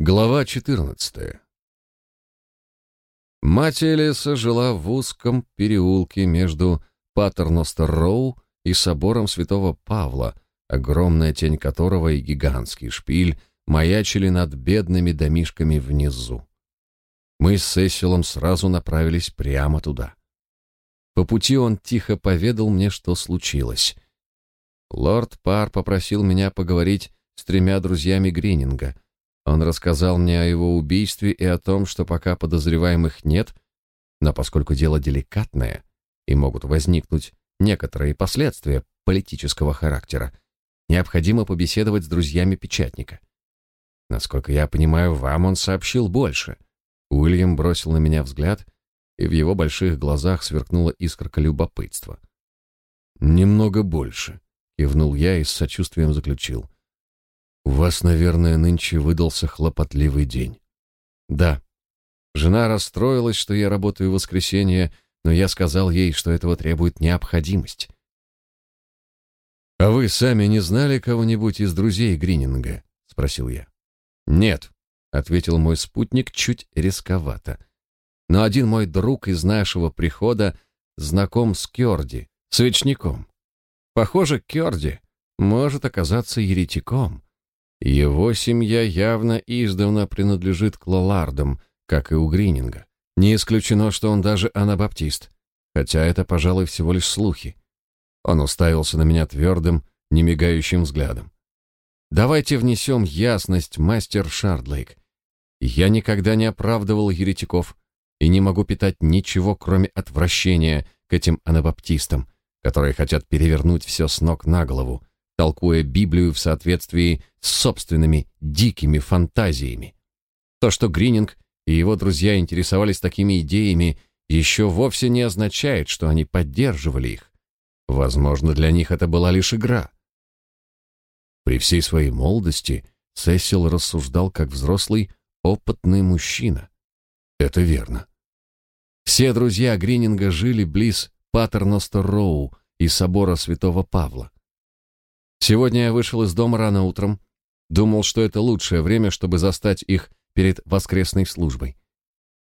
Глава 14. Мать Элиса жила в узком переулке между Патерностер-Роу и собором Святого Павла, огромная тень которого и гигантский шпиль маячили над бедными домишками внизу. Мы с Сесилом сразу направились прямо туда. По пути он тихо поведал мне, что случилось. Лорд Пар попросил меня поговорить с тремя друзьями Грининга — он рассказал мне о его убийстве и о том, что пока подозреваемых нет, но поскольку дело деликатное и могут возникнуть некоторые последствия политического характера, необходимо побеседовать с друзьями печатника. Насколько я понимаю, вам он сообщил больше. Уильям бросил на меня взгляд, и в его больших глазах сверкнула искорка любопытства. Немного больше, кивнул я и с сочувствием заключил: у вас, наверное, нынче выдался хлопотливый день. Да. Жена расстроилась, что я работаю в воскресенье, но я сказал ей, что этого требует необходимость. А вы сами не знали кого-нибудь из друзей Грининга? спросил я. Нет, ответил мой спутник чуть рисковато. Но один мой друг из нашего прихода знаком с Кёрди, свечником. Похоже, Кёрди может оказаться еретиком. Его семья явно издавна принадлежит к Лолардам, как и у Грининга. Не исключено, что он даже анабаптист, хотя это, пожалуй, всего лишь слухи. Он уставился на меня твердым, немигающим взглядом. «Давайте внесем ясность, мастер Шардлейк. Я никогда не оправдывал еретиков и не могу питать ничего, кроме отвращения к этим анабаптистам, которые хотят перевернуть все с ног на голову, толкуя Библию в соответствии с собственными дикими фантазиями. То, что Грининг и его друзья интересовались такими идеями, еще вовсе не означает, что они поддерживали их. Возможно, для них это была лишь игра. При всей своей молодости Сесил рассуждал как взрослый, опытный мужчина. Это верно. Все друзья Грининга жили близ Патерностер-Роу и собора Святого Павла. Сегодня я вышел из дома рано утром. Думал, что это лучшее время, чтобы застать их перед воскресной службой.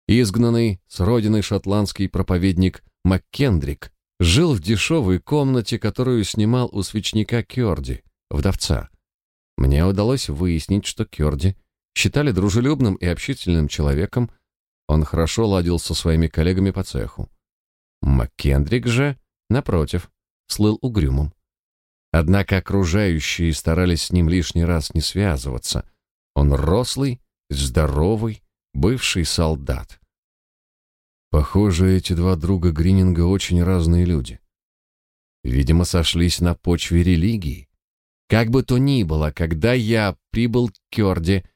Изгнанный с родины шотландский проповедник МакКендрик жил в дешевой комнате, которую снимал у свечника Кёрди, вдовца. Мне удалось выяснить, что Кёрди считали дружелюбным и общительным человеком, он хорошо ладил со своими коллегами по цеху. МакКендрик же, напротив, слыл угрюмым. Однако окружающие старались с ним лишний раз не связываться. Он рослый, здоровый, бывший солдат. Похоже, эти два друга Грининга очень разные люди. Видимо, сошлись на почве религии. Как бы то ни было, когда я прибыл к Кёрде,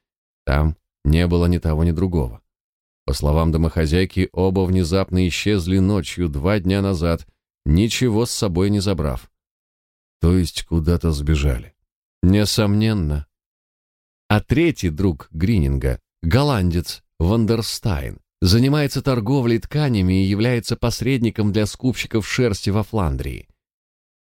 там не было ни того, ни другого. По словам домохозяйки, оба внезапно исчезли ночью два дня назад, ничего с собой не забрав. То есть куда-то сбежали. Несомненно. А третий друг Грининга, голландец Вандерстайн, занимается торговлей тканями и является посредником для скупщиков шерсти во Фландрии.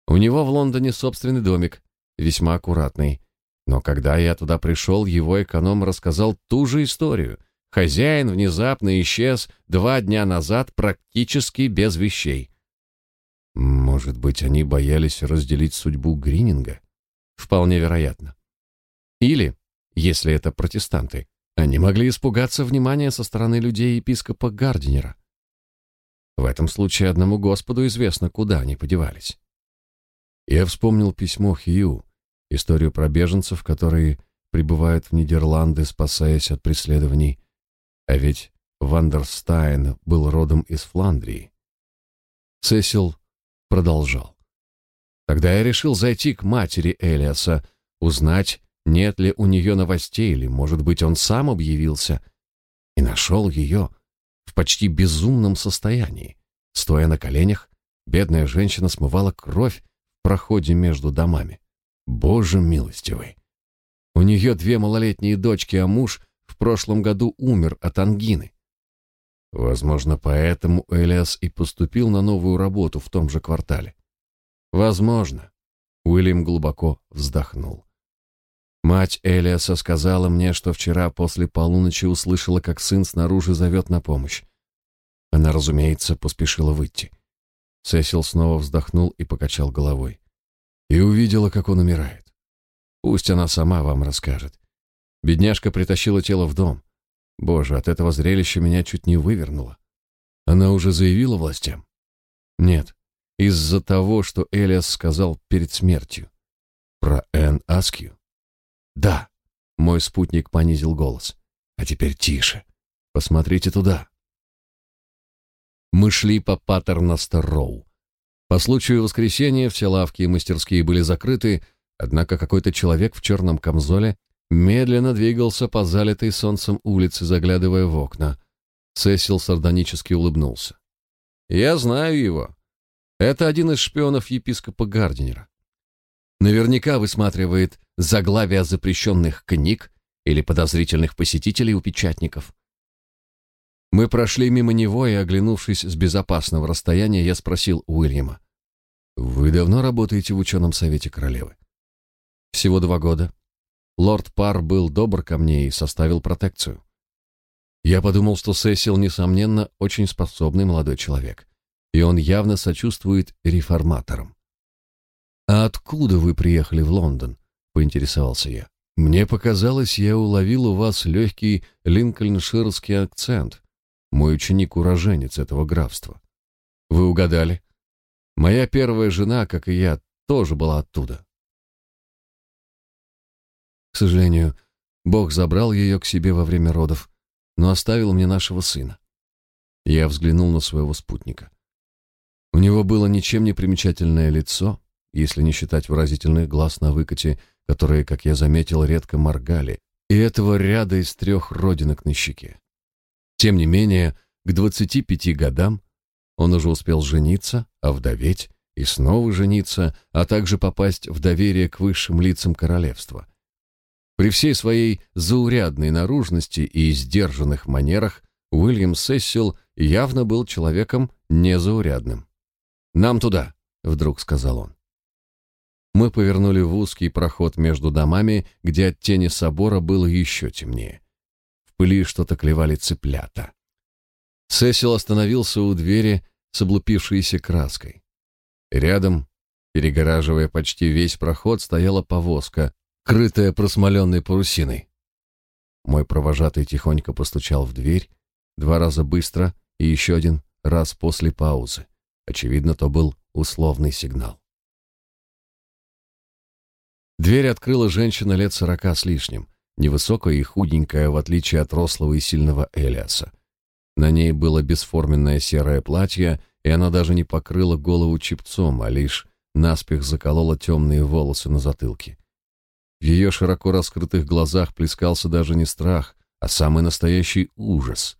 У него в Лондоне собственный домик, весьма аккуратный. Но когда я туда пришел, его эконом рассказал ту же историю. Хозяин внезапно исчез два дня назад практически без вещей. Может быть, они боялись разделить судьбу Грининга? Вполне вероятно. Или, если это протестанты, они могли испугаться внимания со стороны людей епископа Гардинера. В этом случае одному Господу известно, куда они подевались. Я вспомнил письмо Хью, историю про беженцев, которые прибывают в Нидерланды, спасаясь от преследований. А ведь Вандерстайн был родом из Фландрии. Сесил продолжал. Тогда я решил зайти к матери Элиаса, узнать, нет ли у нее новостей, или, может быть, он сам объявился, и нашел ее в почти безумном состоянии. Стоя на коленях, бедная женщина смывала кровь в проходе между домами. Боже милостивый! У нее две малолетние дочки, а муж в прошлом году умер от ангины. Возможно, поэтому Элиас и поступил на новую работу в том же квартале. Возможно. Уильям глубоко вздохнул. Мать Элиаса сказала мне, что вчера после полуночи услышала, как сын снаружи зовет на помощь. Она, разумеется, поспешила выйти. Сесил снова вздохнул и покачал головой. И увидела, как он умирает. Пусть она сама вам расскажет. Бедняжка притащила тело в дом. Боже, от этого зрелища меня чуть не вывернуло. Она уже заявила властям? Нет, из-за того, что Элиас сказал перед смертью. Про Энн Аскью? Да. Мой спутник понизил голос. А теперь тише. Посмотрите туда. Мы шли по Паттерностер-Роу. По случаю воскресенья все лавки и мастерские были закрыты, однако какой-то человек в черном камзоле медленно двигался по залитой солнцем улице, заглядывая в окна. Сесил сардонически улыбнулся. «Я знаю его. Это один из шпионов епископа Гардинера. Наверняка высматривает заглавия запрещенных книг или подозрительных посетителей у печатников. Мы прошли мимо него, и, оглянувшись с безопасного расстояния, я спросил Уильяма. «Вы давно работаете в ученом совете королевы?» «Всего два года. Лорд Пар был добр ко мне и составил протекцию. Я подумал, что Сесил, несомненно, очень способный молодой человек, и он явно сочувствует реформаторам. «А откуда вы приехали в Лондон?» — поинтересовался я. «Мне показалось, я уловил у вас легкий линкольнширский акцент. Мой ученик уроженец этого графства. Вы угадали? Моя первая жена, как и я, тоже была оттуда. К сожалению, Бог забрал ее к себе во время родов, но оставил мне нашего сына. Я взглянул на своего спутника. У него было ничем не примечательное лицо, если не считать выразительных глаз на выкате, которые, как я заметил, редко моргали, и этого ряда из трех родинок на щеке. Тем не менее, к 25 годам он уже успел жениться, овдоветь и снова жениться, а также попасть в доверие к высшим лицам королевства. При всей своей заурядной наружности и сдержанных манерах Уильям Сессил явно был человеком незаурядным. «Нам туда», — вдруг сказал он. Мы повернули в узкий проход между домами, где от тени собора было еще темнее пыли что-то клевали цыплята. Сесил остановился у двери с облупившейся краской. Рядом, перегораживая почти весь проход, стояла повозка, крытая просмоленной парусиной. Мой провожатый тихонько постучал в дверь, два раза быстро и еще один раз после паузы. Очевидно, то был условный сигнал. Дверь открыла женщина лет сорока с лишним невысокая и худенькая, в отличие от рослого и сильного Элиаса. На ней было бесформенное серое платье, и она даже не покрыла голову чепцом, а лишь наспех заколола темные волосы на затылке. В ее широко раскрытых глазах плескался даже не страх, а самый настоящий ужас.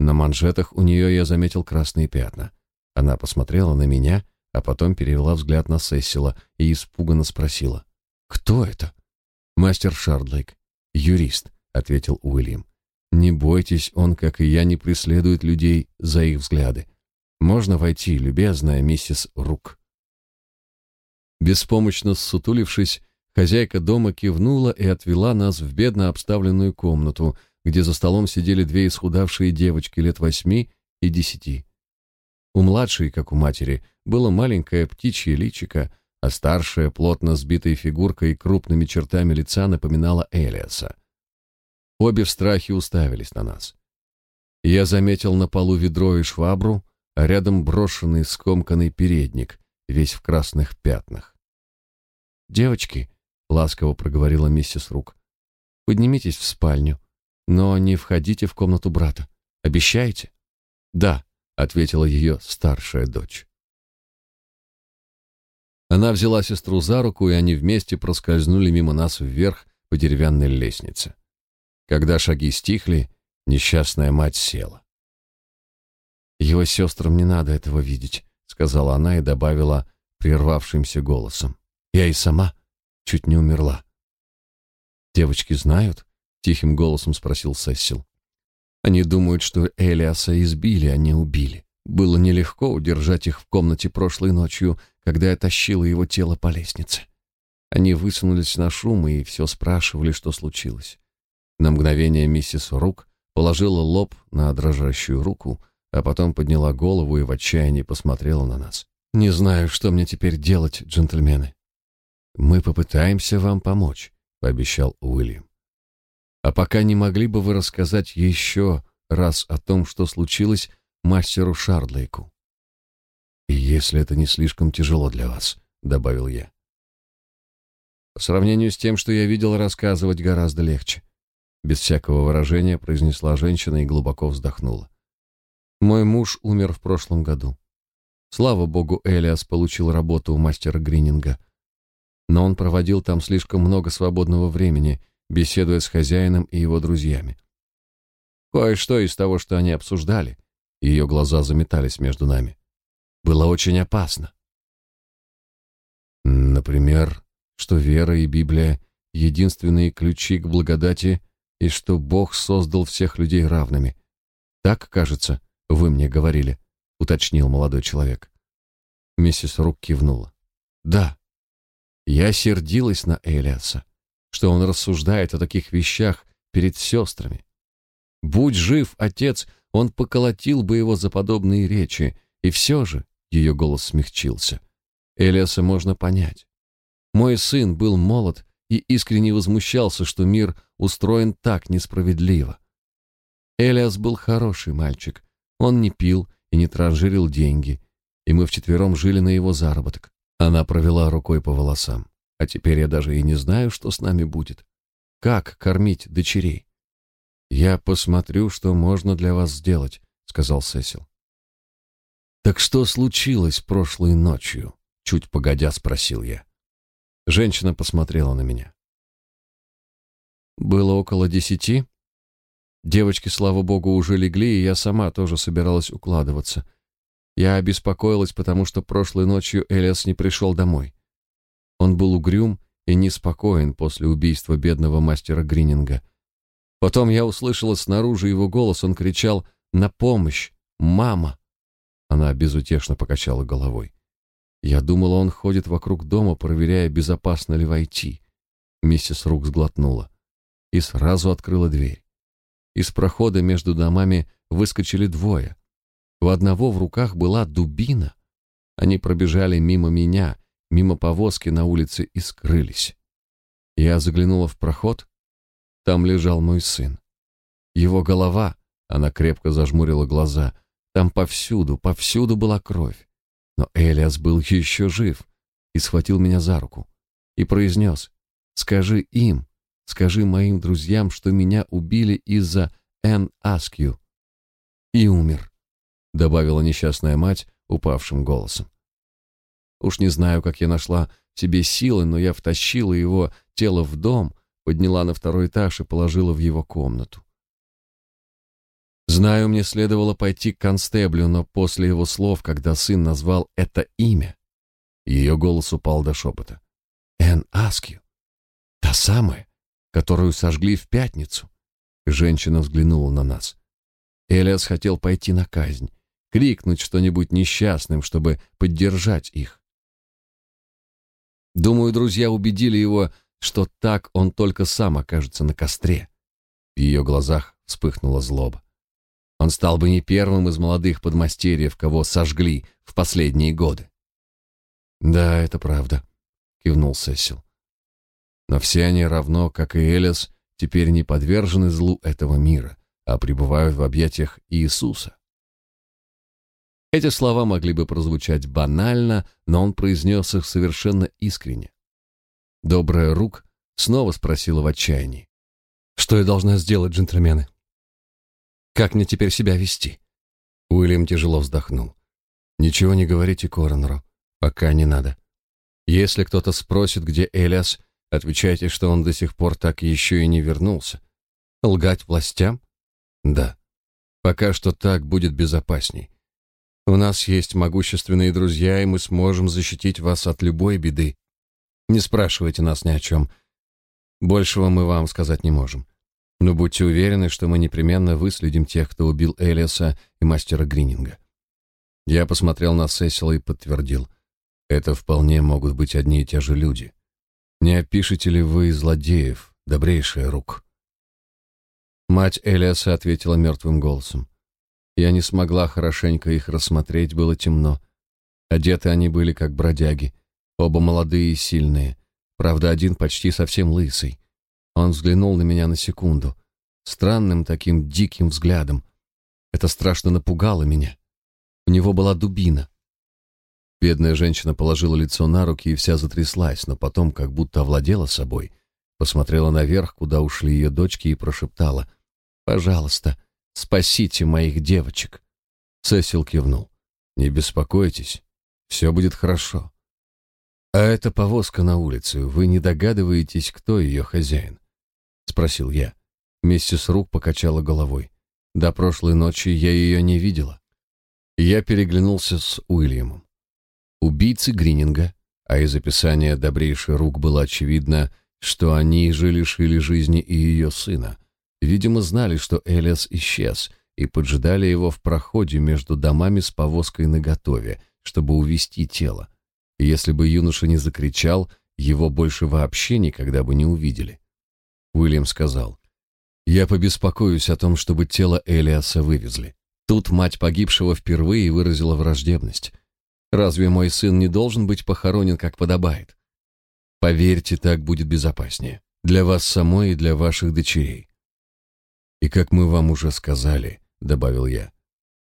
На манжетах у нее я заметил красные пятна. Она посмотрела на меня, а потом перевела взгляд на Сессила и испуганно спросила. «Кто это?» «Мастер Шардлейк. «Юрист», — ответил Уильям. «Не бойтесь, он, как и я, не преследует людей за их взгляды. Можно войти, любезная миссис Рук». Беспомощно ссутулившись, хозяйка дома кивнула и отвела нас в бедно обставленную комнату, где за столом сидели две исхудавшие девочки лет восьми и десяти. У младшей, как у матери, было маленькое птичье личико, а старшая, плотно сбитой фигуркой и крупными чертами лица напоминала Элиаса. Обе в страхе уставились на нас. Я заметил на полу ведро и швабру, а рядом брошенный скомканный передник, весь в красных пятнах. «Девочки», — ласково проговорила миссис Рук, — «поднимитесь в спальню, но не входите в комнату брата. Обещаете?» «Да», — ответила ее старшая дочь. Она взяла сестру за руку, и они вместе проскользнули мимо нас вверх по деревянной лестнице. Когда шаги стихли, несчастная мать села. «Его сестрам не надо этого видеть», — сказала она и добавила прервавшимся голосом. «Я и сама чуть не умерла». «Девочки знают?» — тихим голосом спросил Сессил. «Они думают, что Элиаса избили, а не убили. Было нелегко удержать их в комнате прошлой ночью, когда я тащила его тело по лестнице. Они высунулись на шум и все спрашивали, что случилось. На мгновение миссис Рук положила лоб на дрожащую руку, а потом подняла голову и в отчаянии посмотрела на нас. «Не знаю, что мне теперь делать, джентльмены». «Мы попытаемся вам помочь», — пообещал Уильям. «А пока не могли бы вы рассказать еще раз о том, что случилось мастеру Шардлейку?» «И если это не слишком тяжело для вас», — добавил я. «По сравнению с тем, что я видел, рассказывать гораздо легче», — без всякого выражения произнесла женщина и глубоко вздохнула. «Мой муж умер в прошлом году. Слава богу, Элиас получил работу у мастера Грининга. Но он проводил там слишком много свободного времени, беседуя с хозяином и его друзьями. Кое-что из того, что они обсуждали, ее глаза заметались между нами, было очень опасно. Например, что вера и Библия — единственные ключи к благодати и что Бог создал всех людей равными. Так, кажется, вы мне говорили, — уточнил молодой человек. Миссис Рук кивнула. Да, я сердилась на Элиаса, что он рассуждает о таких вещах перед сестрами. Будь жив отец, он поколотил бы его за подобные речи, и все же ее голос смягчился. Элиаса можно понять. Мой сын был молод и искренне возмущался, что мир устроен так несправедливо. Элиас был хороший мальчик. Он не пил и не транжирил деньги, и мы вчетвером жили на его заработок. Она провела рукой по волосам. А теперь я даже и не знаю, что с нами будет. Как кормить дочерей? Я посмотрю, что можно для вас сделать, сказал Сесил. Так что случилось прошлой ночью? чуть погодя спросил я. Женщина посмотрела на меня. Было около десяти. Девочки, слава богу, уже легли, и я сама тоже собиралась укладываться. Я обеспокоилась, потому что прошлой ночью Элиас не пришел домой. Он был угрюм и неспокоен после убийства бедного мастера Грининга. Потом я услышала снаружи его голос, он кричал «На помощь! Мама!» Она безутешно покачала головой. Я думала, он ходит вокруг дома, проверяя, безопасно ли войти. Миссис Рук сглотнула и сразу открыла дверь. Из прохода между домами выскочили двое. У одного в руках была дубина. Они пробежали мимо меня, мимо повозки на улице и скрылись. Я заглянула в проход. Там лежал мой сын. Его голова, она крепко зажмурила глаза, там повсюду, повсюду была кровь. Но Элиас был еще жив и схватил меня за руку и произнес, «Скажи им, скажи моим друзьям, что меня убили из-за Эн Аскью». И умер, добавила несчастная мать упавшим голосом. Уж не знаю, как я нашла себе силы, но я втащила его тело в дом, подняла на второй этаж и положила в его комнату. Знаю, мне следовало пойти к констеблю, но после его слов, когда сын назвал это имя, ее голос упал до шепота. «Эн Аскью? Та самая, которую сожгли в пятницу?» Женщина взглянула на нас. Элиас хотел пойти на казнь, крикнуть что-нибудь несчастным, чтобы поддержать их. Думаю, друзья убедили его, что так он только сам окажется на костре. В ее глазах вспыхнула злоба. Он стал бы не первым из молодых подмастерьев, кого сожгли в последние годы. Да, это правда, кивнул Сесил. Но все они равно, как и Элис, теперь не подвержены злу этого мира, а пребывают в объятиях Иисуса. Эти слова могли бы прозвучать банально, но он произнес их совершенно искренне. Добрая рук снова спросила в отчаянии: "Что я должна сделать, джентльмены?" Как мне теперь себя вести? Уильям тяжело вздохнул. Ничего не говорите Коронеру, пока не надо. Если кто-то спросит, где Элиас, отвечайте, что он до сих пор так еще и не вернулся. Лгать властям? Да. Пока что так будет безопасней. У нас есть могущественные друзья, и мы сможем защитить вас от любой беды. Не спрашивайте нас ни о чем. Большего мы вам сказать не можем. Но будьте уверены, что мы непременно выследим тех, кто убил Элиаса и мастера Грининга. Я посмотрел на Сесила и подтвердил. Это вполне могут быть одни и те же люди. Не опишете ли вы злодеев, добрейшая рук? Мать Элиаса ответила мертвым голосом. Я не смогла хорошенько их рассмотреть, было темно. Одеты они были как бродяги, оба молодые и сильные. Правда, один почти совсем лысый. Он взглянул на меня на секунду, странным таким диким взглядом. Это страшно напугало меня. У него была дубина. Бедная женщина положила лицо на руки и вся затряслась, но потом как будто овладела собой, посмотрела наверх, куда ушли ее дочки, и прошептала «Пожалуйста, спасите моих девочек». Сесил кивнул. «Не беспокойтесь, все будет хорошо». «А эта повозка на улице, вы не догадываетесь, кто ее хозяин?» — спросил я. Миссис Рук покачала головой. До прошлой ночи я ее не видела. Я переглянулся с Уильямом. Убийцы Грининга, а из описания добрейших рук было очевидно, что они же лишили жизни и ее сына. Видимо, знали, что Элиас исчез, и поджидали его в проходе между домами с повозкой наготове, чтобы увести тело. И если бы юноша не закричал, его больше вообще никогда бы не увидели. Уильям сказал, «Я побеспокоюсь о том, чтобы тело Элиаса вывезли». Тут мать погибшего впервые выразила враждебность. Разве мой сын не должен быть похоронен, как подобает? Поверьте, так будет безопаснее. Для вас самой и для ваших дочерей. И как мы вам уже сказали, добавил я,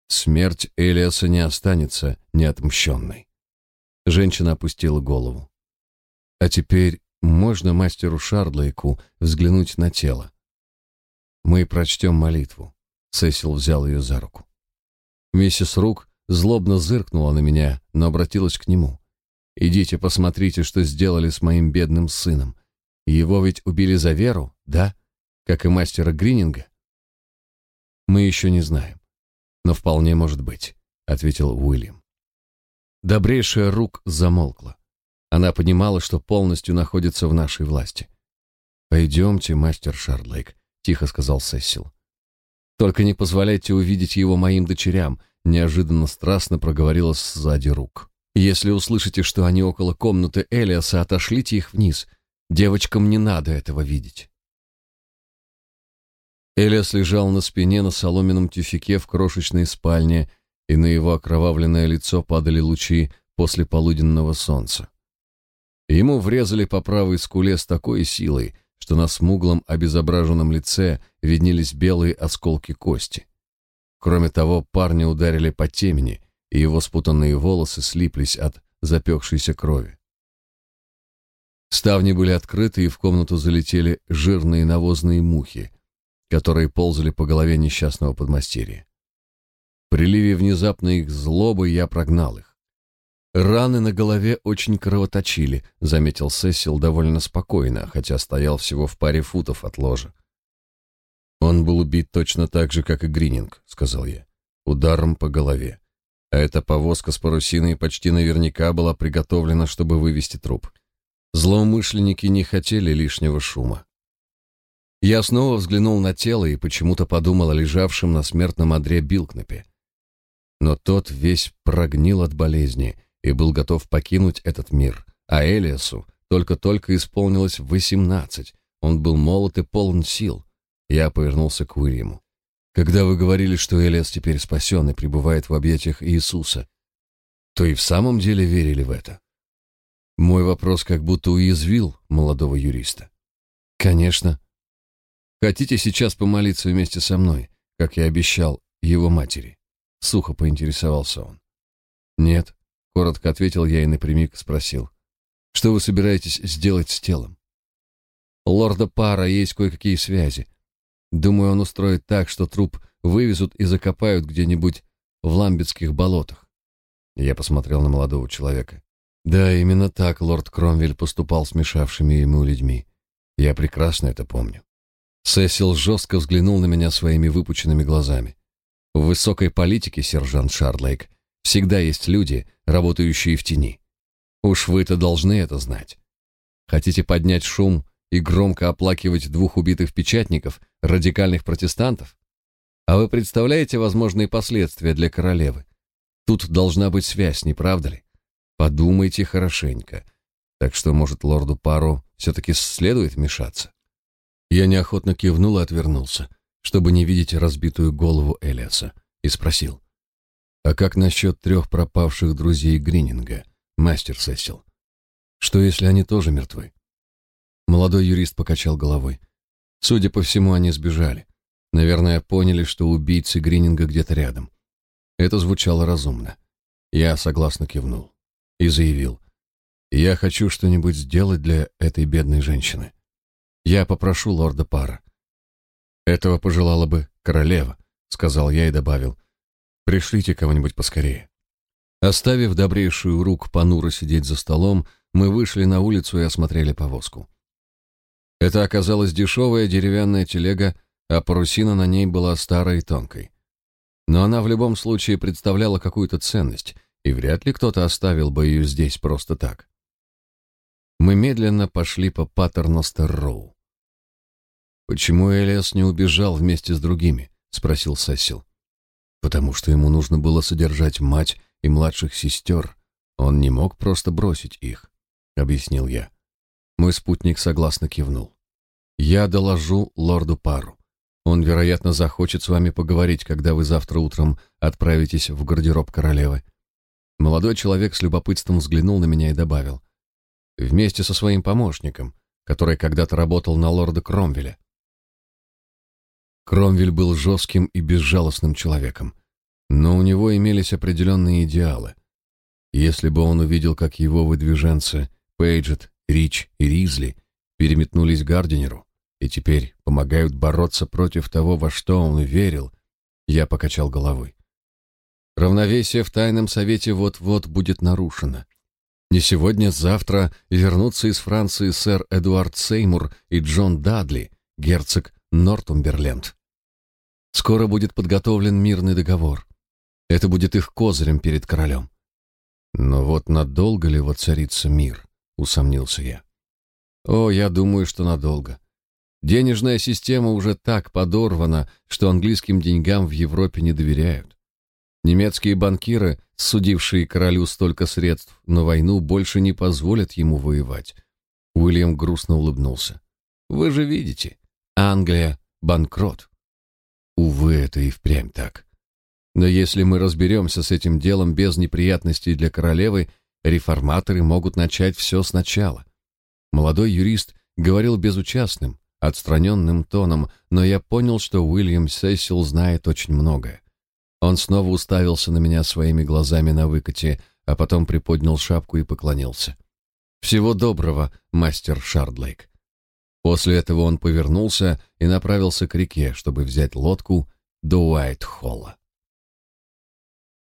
смерть Элиаса не останется неотмщенной. Женщина опустила голову. А теперь можно мастеру Шардлейку взглянуть на тело. Мы прочтем молитву. Сесил взял ее за руку. Миссис Рук злобно зыркнула на меня, но обратилась к нему. «Идите посмотрите, что сделали с моим бедным сыном. Его ведь убили за веру, да? Как и мастера Грининга?» «Мы еще не знаем, но вполне может быть», — ответил Уильям. Добрейшая рук замолкла. Она понимала, что полностью находится в нашей власти. «Пойдемте, мастер Шардлейк», — тихо сказал Сесил. «Только не позволяйте увидеть его моим дочерям», неожиданно страстно проговорила сзади рук. Если услышите, что они около комнаты Элиаса, отошлите их вниз. Девочкам не надо этого видеть. Элиас лежал на спине на соломенном тюфике в крошечной спальне, и на его окровавленное лицо падали лучи после полуденного солнца. Ему врезали по правой скуле с такой силой, что на смуглом обезображенном лице виднелись белые осколки кости. Кроме того, парня ударили по темени, и его спутанные волосы слиплись от запекшейся крови. Ставни были открыты, и в комнату залетели жирные навозные мухи, которые ползали по голове несчастного подмастерья. В приливе внезапной их злобы я прогнал их. Раны на голове очень кровоточили, заметил Сесил довольно спокойно, хотя стоял всего в паре футов от ложа. Он был убит точно так же, как и Грининг, сказал я, ударом по голове. А эта повозка с парусиной почти наверняка была приготовлена, чтобы вывести труп. Злоумышленники не хотели лишнего шума. Я снова взглянул на тело и почему-то подумал о лежавшем на смертном одре Билкнепе. Но тот весь прогнил от болезни и был готов покинуть этот мир, а Элиасу только-только исполнилось восемнадцать. Он был молод и полон сил. Я повернулся к Уильяму. Когда вы говорили, что Элиас теперь спасен и пребывает в объятиях Иисуса, то и в самом деле верили в это? Мой вопрос как будто уязвил молодого юриста. Конечно. Хотите сейчас помолиться вместе со мной, как я обещал его матери? Сухо поинтересовался он. Нет, коротко ответил я и напрямик спросил. Что вы собираетесь сделать с телом? Лорда Пара есть кое-какие связи. Думаю, он устроит так, что труп вывезут и закопают где-нибудь в ламбетских болотах. Я посмотрел на молодого человека. Да, именно так лорд Кромвель поступал с мешавшими ему людьми. Я прекрасно это помню. Сесил жестко взглянул на меня своими выпученными глазами. В высокой политике, сержант Шардлейк, всегда есть люди, работающие в тени. Уж вы-то должны это знать. Хотите поднять шум и громко оплакивать двух убитых печатников, радикальных протестантов? А вы представляете возможные последствия для королевы? Тут должна быть связь, не правда ли? Подумайте хорошенько. Так что, может, лорду Пару все-таки следует вмешаться? Я неохотно кивнул и отвернулся, чтобы не видеть разбитую голову Элиаса, и спросил. «А как насчет трех пропавших друзей Грининга, мастер Сесил? Что, если они тоже мертвы?» Молодой юрист покачал головой. Судя по всему, они сбежали. Наверное, поняли, что убийцы Грининга где-то рядом. Это звучало разумно. Я согласно кивнул и заявил. «Я хочу что-нибудь сделать для этой бедной женщины. Я попрошу лорда Пара». «Этого пожелала бы королева», — сказал я и добавил. «Пришлите кого-нибудь поскорее». Оставив добрейшую рук понуро сидеть за столом, мы вышли на улицу и осмотрели повозку. Это оказалась дешевая деревянная телега а парусина на ней была старой и тонкой. Но она в любом случае представляла какую-то ценность, и вряд ли кто-то оставил бы ее здесь просто так. Мы медленно пошли по Паттерностер-Роу. «Почему Элиас не убежал вместе с другими?» — спросил Сесил. «Потому что ему нужно было содержать мать и младших сестер. Он не мог просто бросить их», — объяснил я. Мой спутник согласно кивнул. «Я доложу лорду Пару. Он, вероятно, захочет с вами поговорить, когда вы завтра утром отправитесь в гардероб королевы. Молодой человек с любопытством взглянул на меня и добавил: вместе со своим помощником, который когда-то работал на лорда Кромвеля. Кромвель был жестким и безжалостным человеком, но у него имелись определенные идеалы. Если бы он увидел, как его выдвиженцы Пейджет, Рич и Ризли переметнулись к Гардинеру, и теперь помогают бороться против того, во что он верил, я покачал головой. Равновесие в тайном совете вот-вот будет нарушено. Не сегодня, завтра вернутся из Франции сэр Эдуард Сеймур и Джон Дадли, герцог Нортумберленд. Скоро будет подготовлен мирный договор. Это будет их козырем перед королем. Но вот надолго ли воцарится мир, усомнился я. О, я думаю, что надолго. Денежная система уже так подорвана, что английским деньгам в Европе не доверяют. Немецкие банкиры, судившие королю столько средств на войну, больше не позволят ему воевать. Уильям грустно улыбнулся. Вы же видите, Англия банкрот. Увы, это и впрямь так. Но если мы разберемся с этим делом без неприятностей для королевы, реформаторы могут начать все сначала. Молодой юрист говорил безучастным, отстраненным тоном, но я понял, что Уильям Сесил знает очень многое. Он снова уставился на меня своими глазами на выкате, а потом приподнял шапку и поклонился. «Всего доброго, мастер Шардлейк». После этого он повернулся и направился к реке, чтобы взять лодку до Уайт-Холла.